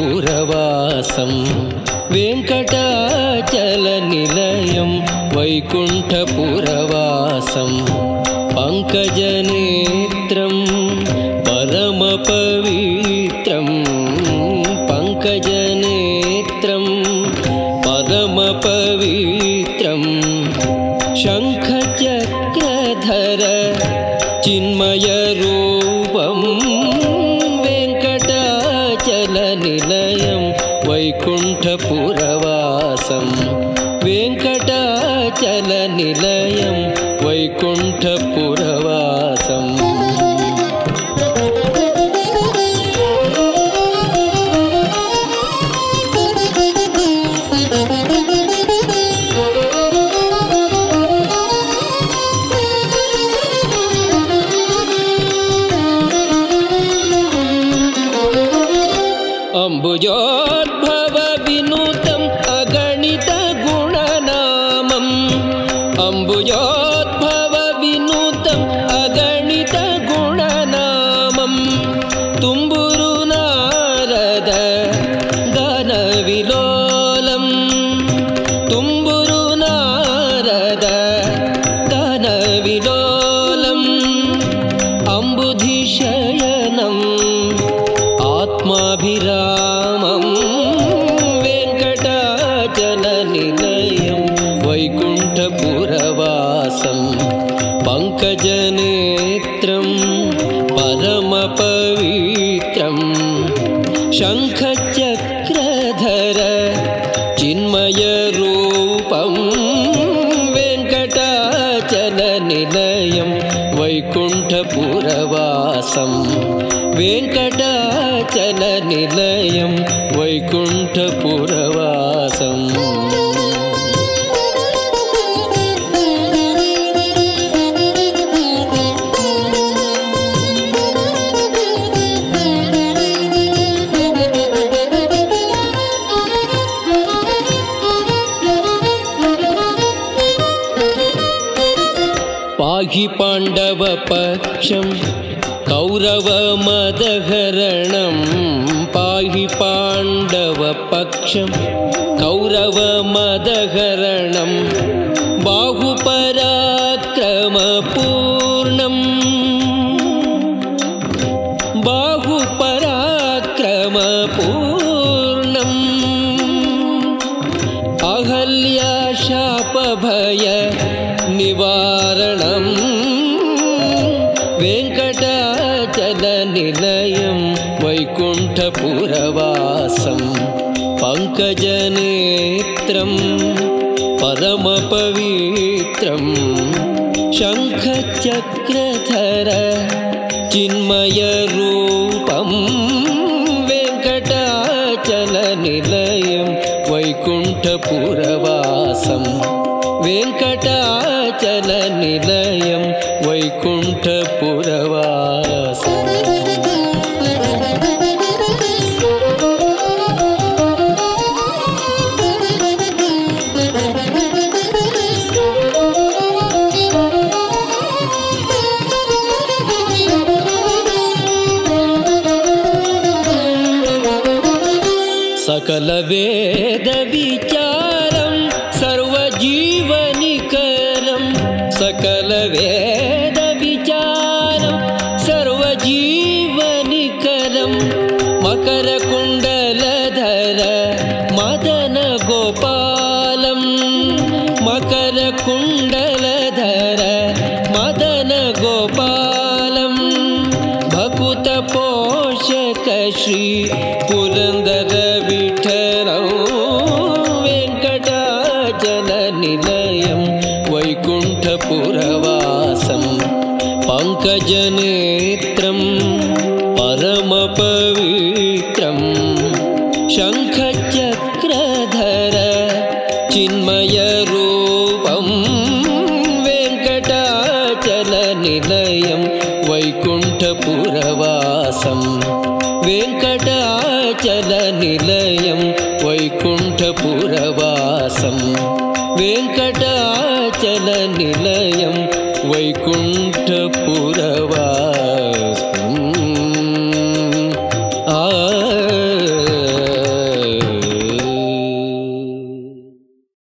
पुरवासं वेङ्कटाचलनिलयं वैकुण्ठपुरवासं पङ्कजनेत्रं परमपवित्रं पङ्कजनेत्रं परमपवित्रं शङ्खचक्रधर चिन्मयरूपं నివాసం వెంకటాచల నిలయం వైకుంఠపురవాసం அம்புஜோ अम्बुजोद्भवविनुतम् अगणितगुणनामम् तुम्बुरु नारद गनविलोलम् तुम्बुरु नारद गनविलोलम् अम्बुधिशयनम् आत्माभिरामं पङ्कजनेत्रं परमपवित्रं शङ्खचक्रधर चिन्मयरूपं वेङ्कटाचलनिलयं वैकुण्ठपुरवासं वेङ्कटाचलनिलयं वैकुण्ठपुरवासम् पाहि पाण्डवपक्षं कौरवमदहरणं पाहि पाण्डवपक्षं कौरवमदहरणं बाहुपराक्रमपूर्णम् बाहुपराक्रमपूर्णम् अहल्याशापभय निवारणं वेङ्कटाचलनिलयं वैकुण्ठपुरवासं पङ्कजनेत्रं परमपवित्रं शङ्खचक्रधर चिन्मयरूपं वेङ्कटाचलनिलयं वैकुण्ठपुरवासं ஞான நிலையம் வைகுண்ட புறவாசம் சகல வேத मकरकुण्डलधर मदनगोपालं मकरकुण्डलधर मदनगोपालं भकुतपोषक श्री पुरन्दरविठलं वेङ्कटाचलनिलयं वैकुण्ठपुरवासं पङ्कजनेत्रं परमपवित्रं चिन्मयरूपं वेङ्कटाचलनिलयं वैकुण्ठपुरवासं वेङ्कटाचलनिलयं वैकुण्ठपुरवासं वेङ्कटाचलनिलयं वैकुण्ठ